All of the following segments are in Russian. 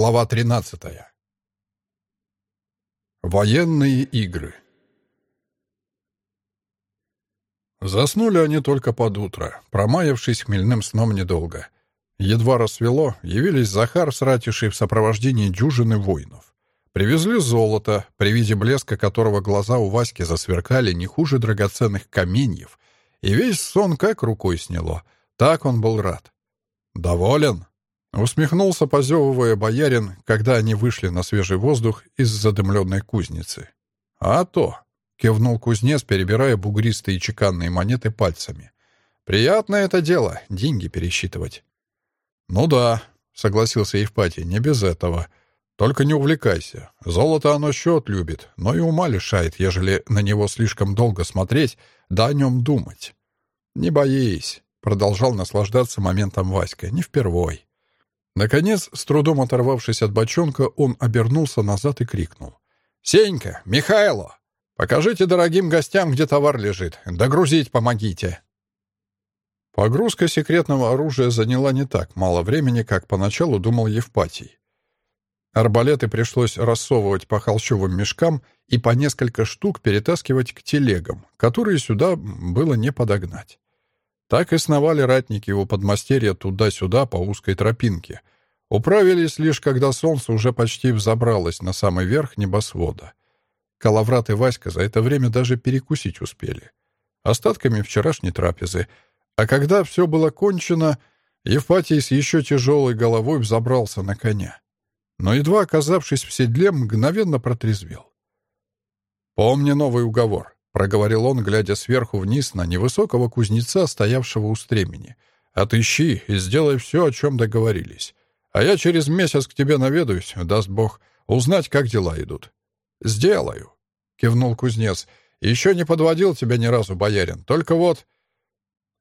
Глава 13. Военные игры. Заснули они только под утро, промаявшись хмельным сном недолго. Едва рассвело, явились Захар с ратишей в сопровождении дюжины воинов. Привезли золото, при виде блеска которого глаза у Васьки засверкали не хуже драгоценных каменьев, и весь сон как рукой сняло. Так он был рад. «Доволен?» Усмехнулся, позевывая боярин, когда они вышли на свежий воздух из задымленной кузницы. «А то!» — кивнул кузнец, перебирая бугристые чеканные монеты пальцами. «Приятное это дело — деньги пересчитывать». «Ну да», — согласился Евпатий, — «не без этого. Только не увлекайся. Золото оно счет любит, но и ума лишает, ежели на него слишком долго смотреть, да о нем думать». «Не боись», — продолжал наслаждаться моментом Васька, — «не впервой». Наконец, с трудом оторвавшись от бочонка, он обернулся назад и крикнул. «Сенька! Михайло! Покажите дорогим гостям, где товар лежит. Догрузить помогите!» Погрузка секретного оружия заняла не так мало времени, как поначалу думал Евпатий. Арбалеты пришлось рассовывать по холщовым мешкам и по несколько штук перетаскивать к телегам, которые сюда было не подогнать. Так и сновали ратники у подмастерья туда-сюда по узкой тропинке. Управились лишь, когда солнце уже почти взобралось на самый верх небосвода. Калаврат и Васька за это время даже перекусить успели. Остатками вчерашней трапезы. А когда все было кончено, Евпатий с еще тяжелой головой взобрался на коня. Но, едва оказавшись в седле, мгновенно протрезвел. «Помни новый уговор», — проговорил он, глядя сверху вниз на невысокого кузнеца, стоявшего у стремени. «Отыщи и сделай все, о чем договорились. А я через месяц к тебе наведаюсь, даст Бог, узнать, как дела идут». «Сделаю», — кивнул кузнец. «Еще не подводил тебя ни разу, боярин. Только вот...»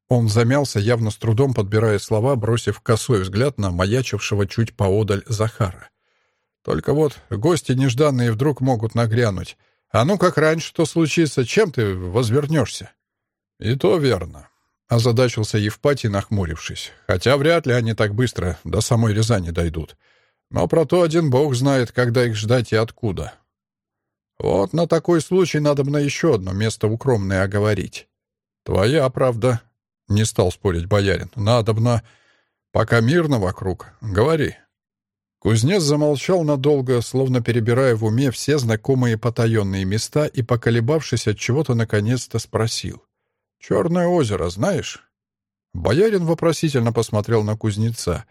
Он замялся, явно с трудом подбирая слова, бросив косой взгляд на маячившего чуть поодаль Захара. «Только вот гости нежданные вдруг могут нагрянуть. А ну, как раньше что случится, чем ты возвернешься?» «И то верно», — озадачился Евпатий, нахмурившись. «Хотя вряд ли они так быстро до самой Рязани дойдут. Но про то один бог знает, когда их ждать и откуда. Вот на такой случай надо бы на еще одно место укромное оговорить». «Твоя правда», — не стал спорить боярин. «Надо бы на... Пока мирно вокруг. Говори». Кузнец замолчал надолго, словно перебирая в уме все знакомые потаенные места и, поколебавшись от чего-то, наконец-то спросил. «Черное озеро, знаешь?» Боярин вопросительно посмотрел на кузнеца.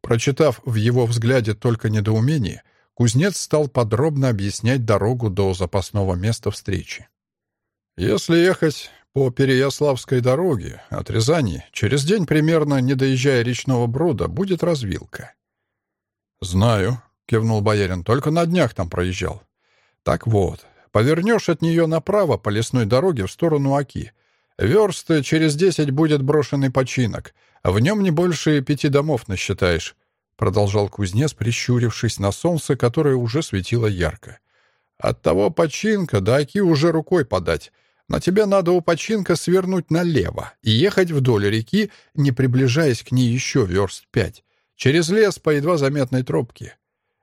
Прочитав в его взгляде только недоумение, кузнец стал подробно объяснять дорогу до запасного места встречи. «Если ехать по Переяславской дороге от Рязани, через день примерно, не доезжая речного брода, будет развилка. «Знаю», — кивнул боярин, — «только на днях там проезжал». «Так вот, повернешь от нее направо по лесной дороге в сторону Аки. Верст через десять будет брошенный починок, в нем не больше пяти домов насчитаешь», — продолжал кузнец, прищурившись на солнце, которое уже светило ярко. «От того починка до Аки уже рукой подать». Но тебе надо у починка свернуть налево и ехать вдоль реки, не приближаясь к ней еще верст пять. Через лес по едва заметной тропке.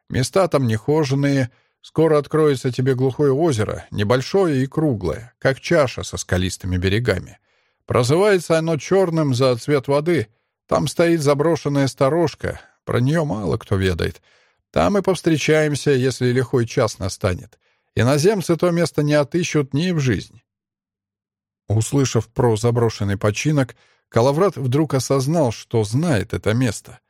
Места там нехоженные. Скоро откроется тебе глухое озеро, небольшое и круглое, как чаша со скалистыми берегами. Прозывается оно черным за цвет воды. Там стоит заброшенная сторожка. Про нее мало кто ведает. Там и повстречаемся, если лихой час настанет. Иноземцы то место не отыщут ни в жизнь. Услышав про заброшенный починок, Калаврат вдруг осознал, что знает это место —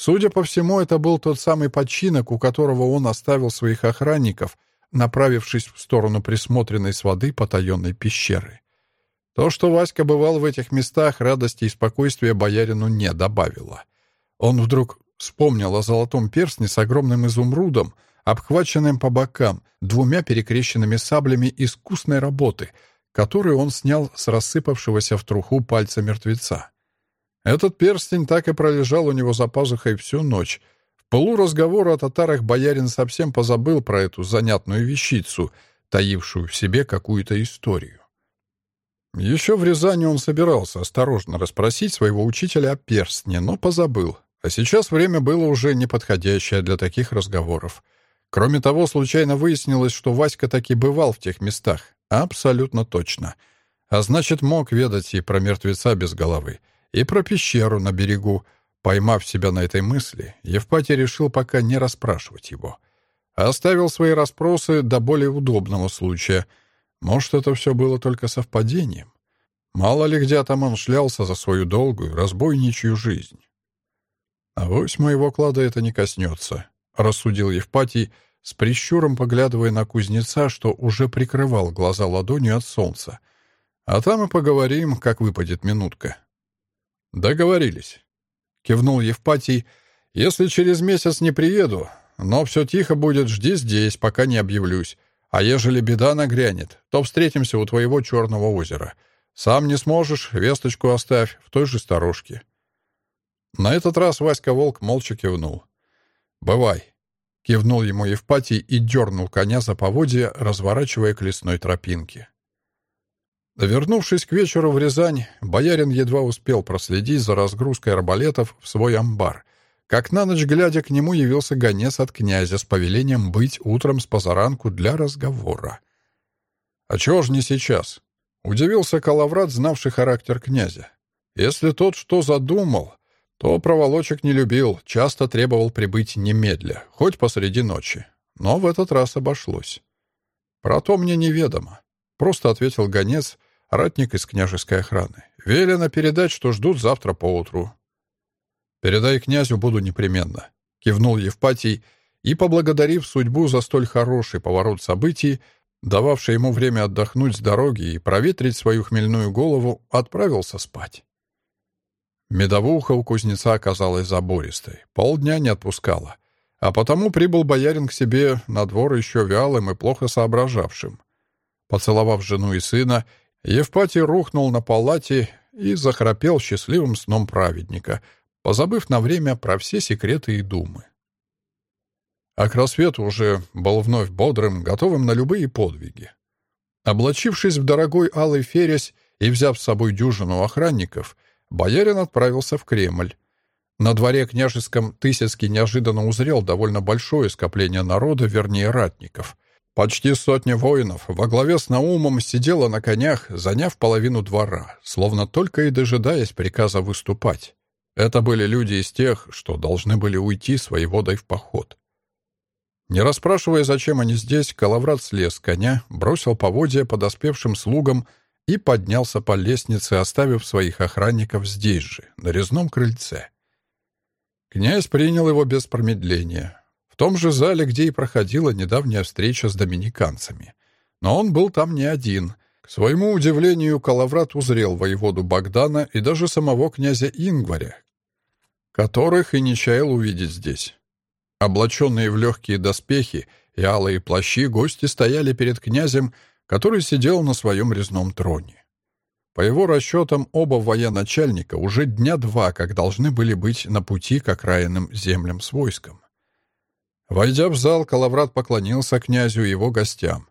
Судя по всему, это был тот самый подчинок, у которого он оставил своих охранников, направившись в сторону присмотренной с воды потаенной пещеры. То, что Васька бывал в этих местах, радости и спокойствия боярину не добавило. Он вдруг вспомнил о золотом перстне с огромным изумрудом, обхваченным по бокам, двумя перекрещенными саблями искусной работы, которую он снял с рассыпавшегося в труху пальца мертвеца. Этот перстень так и пролежал у него за пазухой всю ночь. В полуразговора о татарах боярин совсем позабыл про эту занятную вещицу, таившую в себе какую-то историю. Еще в Рязани он собирался осторожно расспросить своего учителя о перстне, но позабыл. А сейчас время было уже неподходящее для таких разговоров. Кроме того, случайно выяснилось, что Васька таки бывал в тех местах. Абсолютно точно. А значит, мог ведать и про мертвеца без головы, и про пещеру на берегу. Поймав себя на этой мысли, Евпатий решил пока не расспрашивать его. Оставил свои расспросы до более удобного случая. Может, это все было только совпадением? Мало ли где там он шлялся за свою долгую, разбойничью жизнь. А «Авось моего клада это не коснется», — рассудил Евпатий, с прищуром поглядывая на кузнеца, что уже прикрывал глаза ладонью от солнца. «А там и поговорим, как выпадет минутка». «Договорились», — кивнул Евпатий. «Если через месяц не приеду, но все тихо будет, жди здесь, пока не объявлюсь. А ежели беда нагрянет, то встретимся у твоего Черного озера. Сам не сможешь, весточку оставь в той же сторожке». На этот раз Васька Волк молча кивнул. «Бывай», — кивнул ему Евпатий и дернул коня за поводья, разворачивая к лесной тропинке. Вернувшись к вечеру в Рязань, боярин едва успел проследить за разгрузкой арбалетов в свой амбар, как на ночь глядя к нему явился гонец от князя с повелением быть утром с позаранку для разговора. «А чего ж не сейчас?» — удивился Калаврат, знавший характер князя. «Если тот что задумал, то проволочек не любил, часто требовал прибыть немедля, хоть посреди ночи. Но в этот раз обошлось. «Про то мне неведомо», — просто ответил гонец, ратник из княжеской охраны. «Велено передать, что ждут завтра поутру». «Передай князю, буду непременно», — кивнул Евпатий, и, поблагодарив судьбу за столь хороший поворот событий, дававший ему время отдохнуть с дороги и проветрить свою хмельную голову, отправился спать. Медовуха у кузнеца оказалась забористой, полдня не отпускала. А потому прибыл боярин к себе на двор еще вялым и плохо соображавшим. Поцеловав жену и сына, Евпатий рухнул на палате и захрапел счастливым сном праведника, позабыв на время про все секреты и думы. А к рассвету уже был вновь бодрым, готовым на любые подвиги. Облачившись в дорогой алый фересь и взяв с собой дюжину охранников — боярин отправился в Кремль. На дворе княжеском Тысяцкий неожиданно узрел довольно большое скопление народа, вернее, ратников. Почти сотня воинов во главе с Наумом сидела на конях, заняв половину двора, словно только и дожидаясь приказа выступать. Это были люди из тех, что должны были уйти своей водой в поход. Не расспрашивая, зачем они здесь, Калаврат слез с коня, бросил поводья подоспевшим слугам и поднялся по лестнице, оставив своих охранников здесь же, на резном крыльце. Князь принял его без промедления, том же зале, где и проходила недавняя встреча с доминиканцами. Но он был там не один. К своему удивлению, Калаврат узрел воеводу Богдана и даже самого князя Ингваря, которых и не чаял увидеть здесь. Облаченные в легкие доспехи и алые плащи, гости стояли перед князем, который сидел на своем резном троне. По его расчетам, оба военачальника уже дня два как должны были быть на пути к окраинным землям с войском. Войдя в зал, Калаврат поклонился князю и его гостям.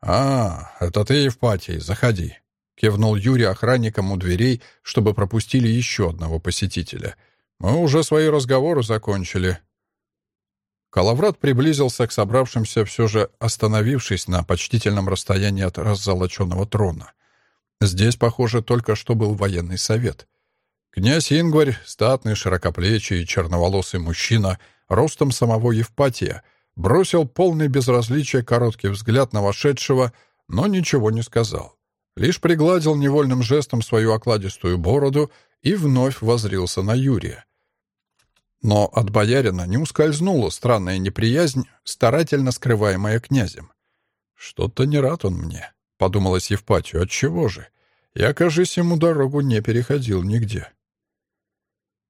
«А, это ты, Евпатий, заходи», — кивнул Юрий охранникам у дверей, чтобы пропустили еще одного посетителя. «Мы уже свои разговоры закончили. Калаврат приблизился к собравшимся, все же остановившись на почтительном расстоянии от раззолоченного трона. Здесь, похоже, только что был военный совет. Князь Ингварь, статный, широкоплечий, черноволосый мужчина, ростом самого Евпатия, бросил полный безразличия короткий взгляд на вошедшего, но ничего не сказал. Лишь пригладил невольным жестом свою окладистую бороду и вновь возрился на Юрия. Но от боярина не ускользнула странная неприязнь, старательно скрываемая князем. «Что-то не рад он мне», — подумалось Евпатию. «Отчего же? Я, кажись, ему дорогу не переходил нигде».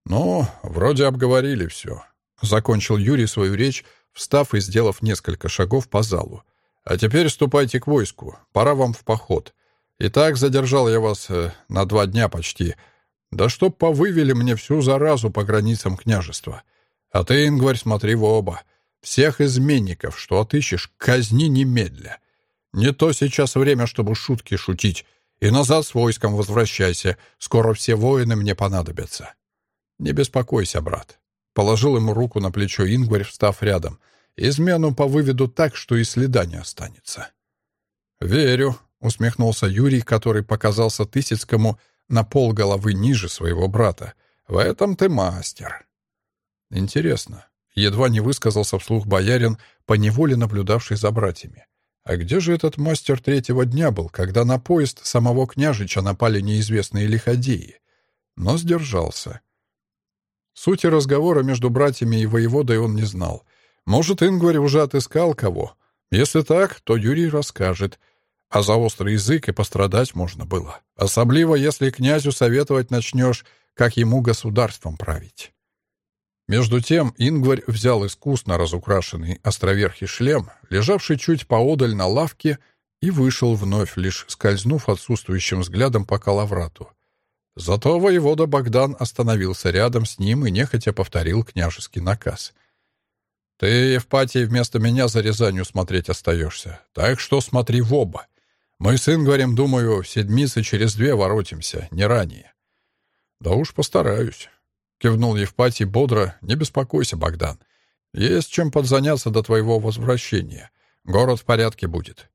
«Ну, вроде обговорили все», — закончил Юрий свою речь, встав и сделав несколько шагов по залу. «А теперь ступайте к войску. Пора вам в поход. Итак, задержал я вас э, на два дня почти, да чтоб повывели мне всю заразу по границам княжества. А ты, Ингварь, смотри в оба. Всех изменников, что отыщешь, казни немедля. Не то сейчас время, чтобы шутки шутить. И назад с войском возвращайся. Скоро все воины мне понадобятся. Не беспокойся, брат. — положил ему руку на плечо Ингварь, встав рядом. «Измену повыведу так, что и следа не останется». «Верю», — усмехнулся Юрий, который показался Тысяцкому на пол головы ниже своего брата. «В этом ты мастер». «Интересно», — едва не высказался вслух боярин, поневоле наблюдавший за братьями. «А где же этот мастер третьего дня был, когда на поезд самого княжича напали неизвестные лиходеи?» Но сдержался. Сути разговора между братьями и воеводой он не знал. Может, Ингварь уже отыскал кого? Если так, то Юрий расскажет. А за острый язык и пострадать можно было. Особливо, если князю советовать начнешь, как ему государством править. Между тем Ингварь взял искусно разукрашенный островерхий шлем, лежавший чуть поодаль на лавке, и вышел вновь, лишь скользнув отсутствующим взглядом по калаврату. Зато воевода Богдан остановился рядом с ним и нехотя повторил княжеский наказ. «Ты, Евпатий, вместо меня за Рязанью смотреть остаешься, так что смотри в оба. Мы с Ингварем, думаю, седмицы через две воротимся, не ранее». «Да уж постараюсь», — кивнул Евпатий бодро. «Не беспокойся, Богдан. Есть чем подзаняться до твоего возвращения. Город в порядке будет.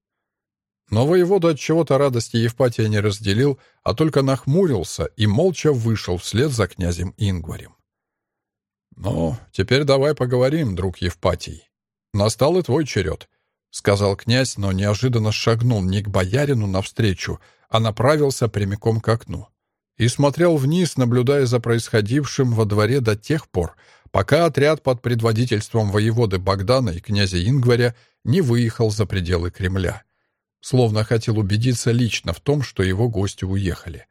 Но воевода от чего-то радости Евпатия не разделил, а только нахмурился и молча вышел вслед за князем Ингварем. «Ну, теперь давай поговорим, друг Евпатий. Настал и твой черед», — сказал князь, но неожиданно шагнул не к боярину навстречу, а направился прямиком к окну. И смотрел вниз, наблюдая за происходившим во дворе до тех пор, пока отряд под предводительством воеводы Богдана и князя Ингваря не выехал за пределы Кремля словно хотел убедиться лично в том, что его гости уехали.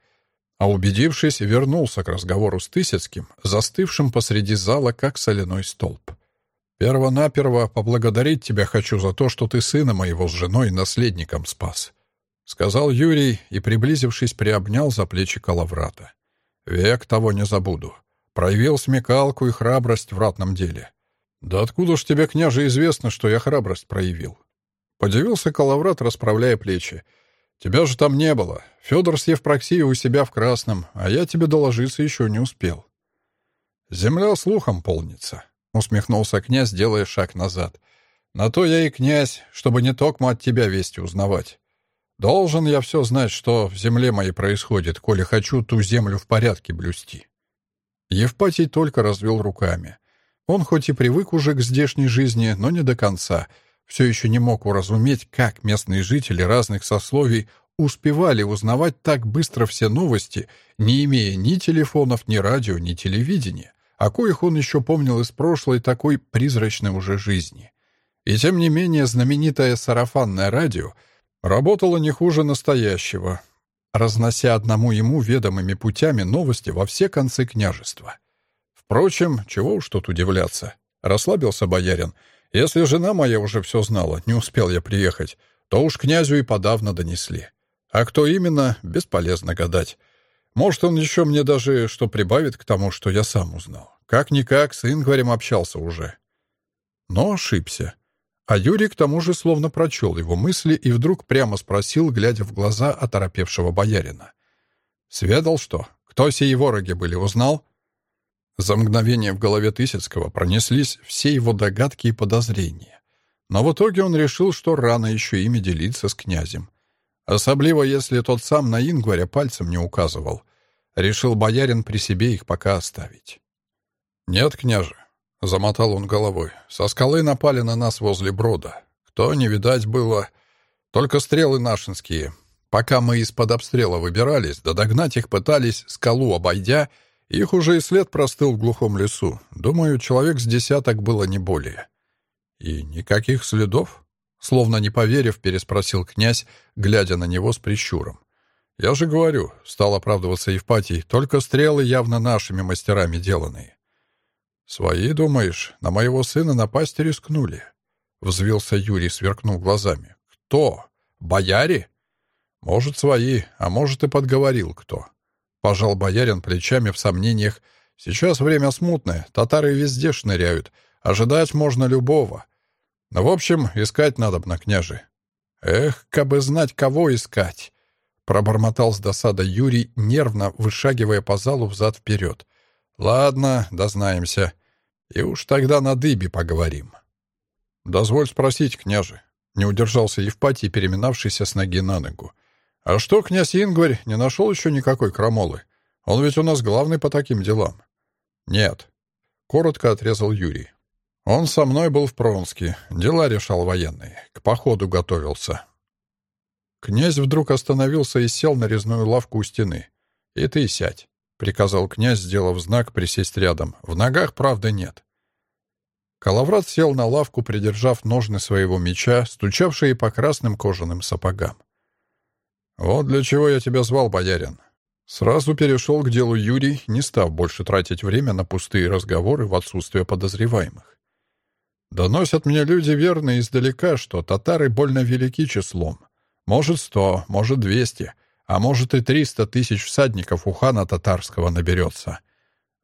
А убедившись, вернулся к разговору с Тысяцким, застывшим посреди зала, как соляной столб. «Первонаперво поблагодарить тебя хочу за то, что ты сына моего с женой наследником спас», — сказал Юрий и, приблизившись, приобнял за плечи Калаврата. «Век того не забуду. Проявил смекалку и храбрость в ратном деле. Да откуда ж тебе, княже, известно, что я храбрость проявил? Подивился Калаврат, расправляя плечи. «Тебя же там не было. Федор с Евпроксией у себя в Красном, а я тебе доложиться еще не успел». «Земля слухом полнится», — усмехнулся князь, делая шаг назад. «На то я и князь, чтобы не токмо от тебя вести узнавать. Должен я все знать, что в земле моей происходит, коли хочу ту землю в порядке блюсти». Евпатий только развел руками. Он хоть и привык уже к здешней жизни, но не до конца — все еще не мог уразуметь, как местные жители разных сословий успевали узнавать так быстро все новости, не имея ни телефонов, ни радио, ни телевидения, о коих он еще помнил из прошлой такой призрачной уже жизни. И тем не менее знаменитое сарафанное радио работало не хуже настоящего, разнося одному ему ведомыми путями новости во все концы княжества. Впрочем, чего уж тут удивляться. Расслабился боярин — если жена моя уже все знала, не успел я приехать, то уж князю и подавно донесли. А кто именно, бесполезно гадать. Может, он еще мне даже что прибавит к тому, что я сам узнал. Как-никак с Ингварем общался уже. Но ошибся. А Юрий к тому же словно прочел его мысли и вдруг прямо спросил, глядя в глаза оторопевшего боярина. «Сведал что? Кто сии вороги были, узнал?» За мгновение в голове Тысяцкого пронеслись все его догадки и подозрения. Но в итоге он решил, что рано еще ими делиться с князем. Особливо, если тот сам на Ингваря пальцем не указывал. Решил боярин при себе их пока оставить. «Нет, княже», — замотал он головой, — «со скалы напали на нас возле брода. Кто не видать было, только стрелы нашинские. Пока мы из-под обстрела выбирались, да догнать их пытались, скалу обойдя — их уже и след простыл в глухом лесу. Думаю, человек с десяток было не более. И никаких следов? Словно не поверив, переспросил князь, глядя на него с прищуром. «Я же говорю», — стал оправдываться Евпатий, «только стрелы явно нашими мастерами деланные». «Свои, думаешь, на моего сына напасть рискнули?» — взвился Юрий, сверкнув глазами. «Кто? Бояре?» «Может, свои, а может, и подговорил кто. Пожал боярин плечами в сомнениях. Сейчас время смутное, татары везде шныряют. Ожидать можно любого. В общем, искать надо на княже. Эх, кабы знать, кого искать. Пробормотал с досадой Юрий, нервно вышагивая по залу взад-вперед. «Ладно, дознаемся. И уж тогда на дыбе поговорим. Дозволь спросить, княже. Не удержался Евпатий, переминавшийся с ноги на ногу. А что князь Ингварь не нашел еще никакой крамолы? Он ведь у нас главный по таким делам. Нет. Коротко отрезал Юрий. Он со мной был в Пронске, дела решал военные, к походу готовился. Князь вдруг остановился и сел на резную лавку у стены. «И ты сядь», — приказал князь, сделав знак присесть рядом. «В ногах, правда, нет». Калаврат сел на лавку, придержав ножны своего меча, стучавшие по красным кожаным сапогам. «Вот для чего я тебя звал, боярин». Сразу перешел к делу Юрий, не став больше тратить время на пустые разговоры в отсутствие подозреваемых. Доносят мне люди верные издалека, что татары больно велики числом. Может, сто, может, двести, а может и триста тысяч всадников у хана татарского наберется.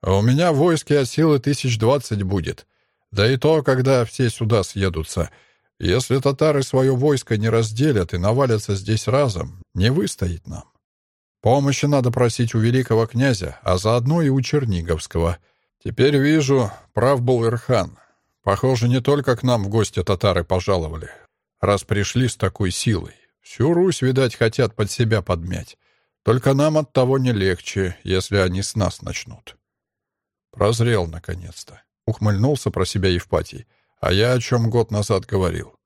А у меня в войске от силы тысяч двадцать будет. Да и то, когда все сюда съедутся. Если татары свое войско не разделят и навалятся здесь разом, не выстоит нам. Помощи надо просить у великого князя, а заодно и у Черниговского. Теперь вижу, прав был Ирхан. Похоже, не только к нам в гости татары пожаловали, раз пришли с такой силой. Всю Русь, видать, хотят под себя подмять. Только нам от того не легче, если они с нас начнут. Прозрел, наконец-то. Ухмыльнулся про себя Евпатий. А я о чем год назад говорил.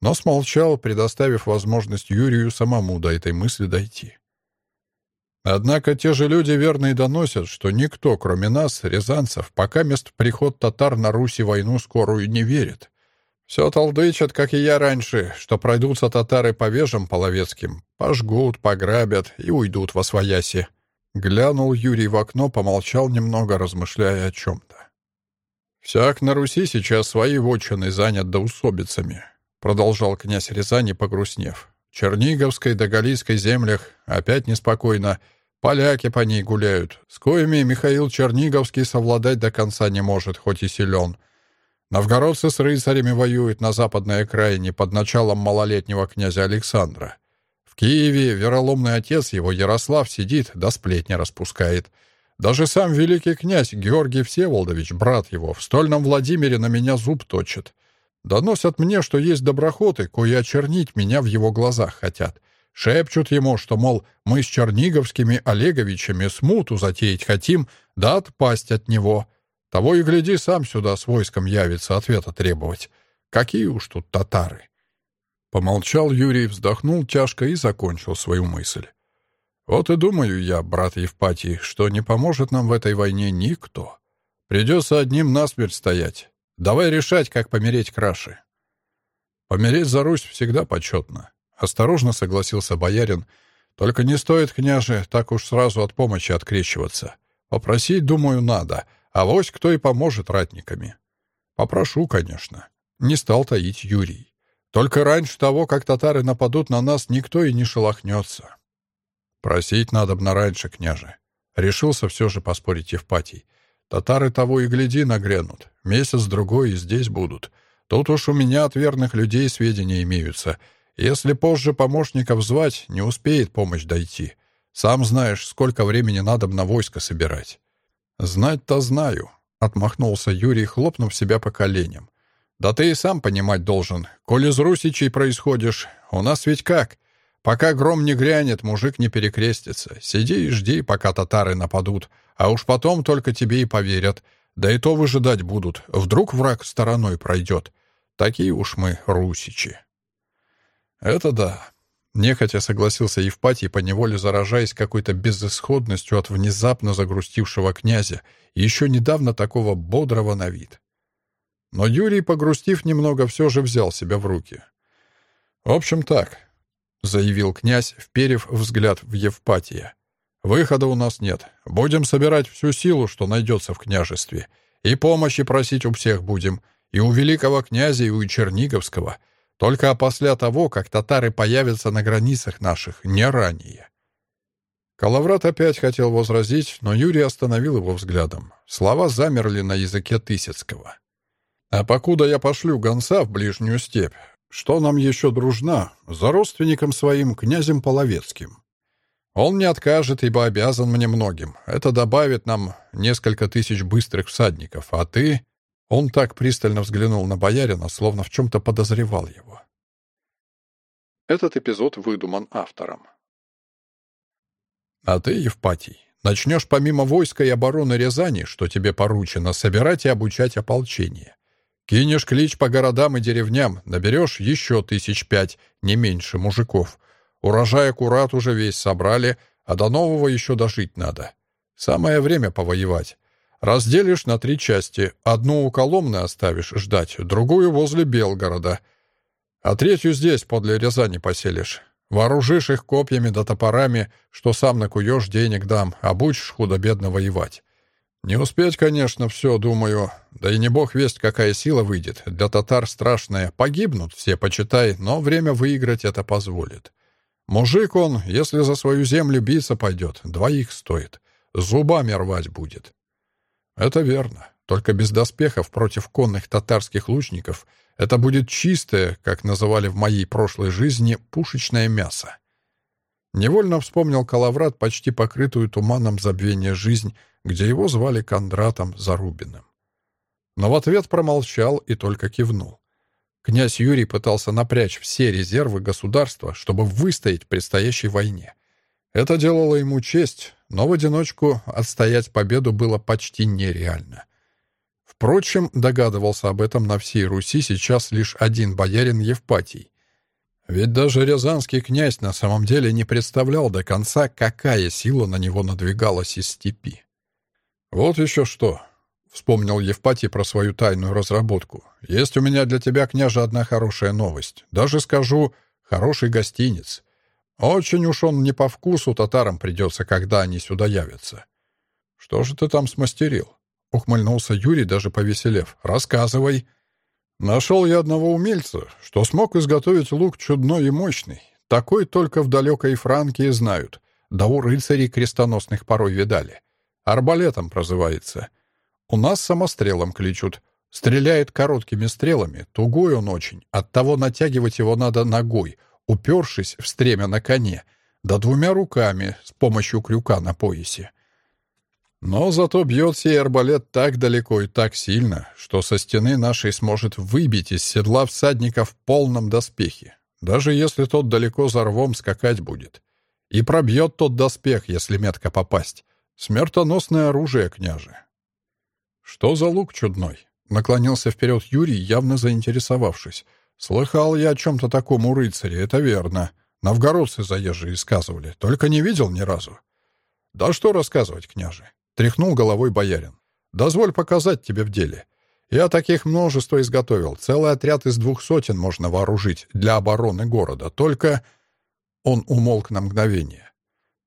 Но смолчал, предоставив возможность Юрию самому до этой мысли дойти. Однако те же люди верно и доносят, что никто, кроме нас, рязанцев, пока мест приход татар на Руси войну скорую не верит. Все толдычат, как и я раньше, что пройдутся татары по вежам половецким, пожгут, пограбят и уйдут во свояси. Глянул Юрий в окно, помолчал немного, размышляя о чем-то. «Всяк на Руси сейчас свои вотчины занят да усобицами», продолжал князь Рязани, погрустнев. Черниговской да Галийской землях опять неспокойно. Поляки по ней гуляют, с коими Михаил Черниговский совладать до конца не может, хоть и силен. Новгородцы с рыцарями воюют на западной окраине под началом малолетнего князя Александра. В Киеве вероломный отец его, Ярослав, сидит, да сплетни распускает. Даже сам великий князь Георгий Всеволодович, брат его, в стольном Владимире на меня зуб точит. Доносят мне, что есть доброхоты, кои очернить меня в его глазах хотят. Шепчут ему, что, мол, мы с Черниговскими Олеговичами смуту затеять хотим, да отпасть от него. Того и гляди, сам сюда с войском явится ответа требовать. Какие уж тут татары!» Помолчал Юрий, вздохнул тяжко и закончил свою мысль. «Вот и думаю я, брат Евпатий, что не поможет нам в этой войне никто. Придется одним насмерть стоять. Давай решать, как помереть краше. Помереть за Русь всегда почетно. Осторожно согласился боярин. Только не стоит, княже, так уж сразу от помощи открещиваться. Попросить, думаю, надо, а вось кто и поможет ратниками. Попрошу, конечно. Не стал таить Юрий. Только раньше того, как татары нападут на нас, никто и не шелохнется. Просить надо б на раньше, княже. Решился все же поспорить Евпатий. Татары того и гляди нагрянут. Месяц-другой и здесь будут. Тут уж у меня от верных людей сведения имеются. Если позже помощников звать, не успеет помощь дойти. Сам знаешь, сколько времени надо на войско собирать. Знать-то знаю, — отмахнулся Юрий, хлопнув себя по коленям. Да ты и сам понимать должен. Коль из русичей происходишь, у нас ведь как? Пока гром не грянет, мужик не перекрестится. Сиди и жди, пока татары нападут. А уж потом только тебе и поверят. Да и то выжидать будут. Вдруг враг стороной пройдет. Такие уж мы русичи. Это да. Нехотя согласился Евпатий, поневоле заражаясь какой-то безысходностью от внезапно загрустившего князя, еще недавно такого бодрого на вид. Но Юрий, погрустив немного, все же взял себя в руки. «В общем так», — заявил князь, вперев взгляд в Евпатия. «Выхода у нас нет. Будем собирать всю силу, что найдется в княжестве. И помощи просить у всех будем. И у великого князя, и у Черниговского. Только опосля того, как татары появятся на границах наших, не ранее». Калаврат опять хотел возразить, но Юрий остановил его взглядом. Слова замерли на языке Тысяцкого. «А покуда я пошлю гонца в ближнюю степь, что нам еще дружна, за родственником своим, князем Половецким. Он не откажет, ибо обязан мне многим. Это добавит нам несколько тысяч быстрых всадников, а ты Он так пристально взглянул на боярина, словно в чем-то подозревал его. Этот эпизод выдуман автором. А ты, Евпатий, начнешь помимо войска и обороны Рязани, что тебе поручено, собирать и обучать ополчение. Кинешь клич по городам и деревням, наберешь еще тысяч пять, не меньше мужиков. Урожай аккурат уже весь собрали, а до нового еще дожить надо. Самое время повоевать. Разделишь на три части. Одну у Коломны оставишь ждать, другую возле Белгорода. А третью здесь, подле Рязани, поселишь. Вооружишь их копьями да топорами, что сам накуешь, денег дам, обучишь худо-бедно воевать. Не успеть, конечно, все, думаю. Да и не бог весть, какая сила выйдет. Для татар страшная. Погибнут все, почитай, но время выиграть это позволит. Мужик он, если за свою землю биться пойдет, двоих стоит. Зубами рвать будет. Это верно. Только без доспехов против конных татарских лучников это будет чистое, как называли в моей прошлой жизни, пушечное мясо. Невольно вспомнил Калаврат, почти покрытую туманом забвения жизнь, где его звали Кондратом Зарубиным. Но в ответ промолчал и только кивнул. Князь Юрий пытался напрячь все резервы государства, чтобы выстоять в предстоящей войне. Это делало ему честь, но в одиночку отстоять победу было почти нереально. Впрочем, догадывался об этом на всей Руси сейчас лишь один боярин Евпатий. Ведь даже рязанский князь на самом деле не представлял до конца, какая сила на него надвигалась из степи. «Вот еще что», — вспомнил Евпатий про свою тайную разработку. «Есть у меня для тебя, княже, одна хорошая новость. Даже скажу, хороший гостиниц. Очень уж он не по вкусу татарам придется, когда они сюда явятся. Что же ты там смастерил? Ухмыльнулся Юрий, даже повеселев. Рассказывай. Нашел я одного умельца, что смог изготовить лук чудной и мощный. Такой только в далекой Франкии знают. Да у рыцарей крестоносных порой видали. Арбалетом прозывается. У нас самострелом кличут. Стреляет короткими стрелами, тугой он очень, оттого натягивать его надо ногой — упершись в стремя на коне, да двумя руками с помощью крюка на поясе. Но зато бьет сей арбалет так далеко и так сильно, что со стены нашей сможет выбить из седла всадника в полном доспехе, даже если тот далеко за рвом скакать будет. И пробьет тот доспех, если метко попасть. Смертоносное оружие, княже. Что за лук чудной? Наклонился вперед Юрий, явно заинтересовавшись. «Слыхал я о чем-то таком у рыцаря, это верно. Новгородцы заезжие сказывали, только не видел ни разу». «Да что рассказывать, княже?» — тряхнул головой боярин. «Дозволь показать тебе в деле. Я таких множество изготовил. Целый отряд из двух сотен можно вооружить для обороны города. Только...» Он умолк на мгновение.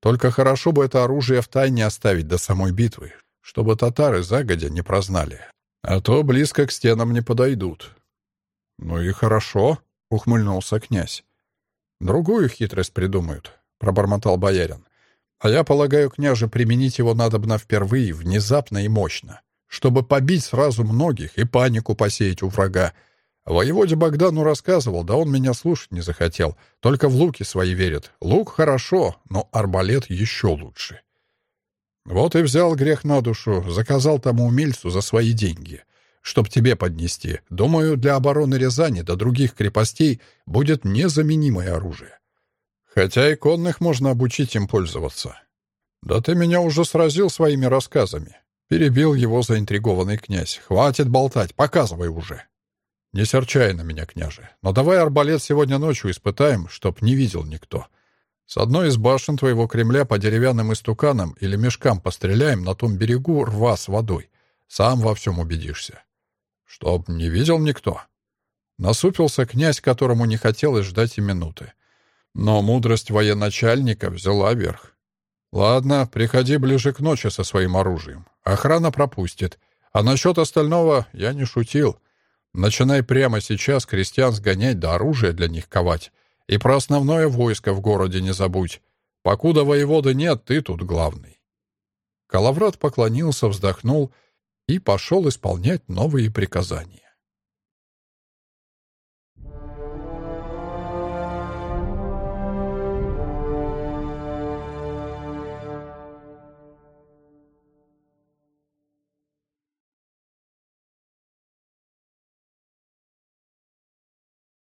«Только хорошо бы это оружие в тайне оставить до самой битвы, чтобы татары загодя не прознали. А то близко к стенам не подойдут. «Ну и хорошо», — ухмыльнулся князь. «Другую хитрость придумают», — пробормотал боярин. «А я полагаю, княже, применить его надобно впервые, внезапно и мощно, чтобы побить сразу многих и панику посеять у врага. Воеводе Богдану рассказывал, да он меня слушать не захотел. Только в луки свои верит. Лук хорошо, но арбалет еще лучше». Вот и взял грех на душу, заказал тому умельцу за свои деньги — чтоб тебе поднести. Думаю, для обороны Рязани до других крепостей будет незаменимое оружие. Хотя и конных можно обучить им пользоваться. Да ты меня уже сразил своими рассказами. Перебил его заинтригованный князь. Хватит болтать, показывай уже. Не серчай на меня, княже. Но давай арбалет сегодня ночью испытаем, чтоб не видел никто. С одной из башен твоего Кремля по деревянным истуканам или мешкам постреляем на том берегу рва с водой. Сам во всем убедишься. «Чтоб не видел никто». Насупился князь, которому не хотелось ждать и минуты. Но мудрость военачальника взяла верх. «Ладно, приходи ближе к ночи со своим оружием. Охрана пропустит. А насчет остального я не шутил. Начинай прямо сейчас крестьян сгонять да оружие для них ковать. И про основное войско в городе не забудь. Покуда воеводы нет, ты тут главный». Калаврат поклонился, вздохнул — и пошел исполнять новые приказания.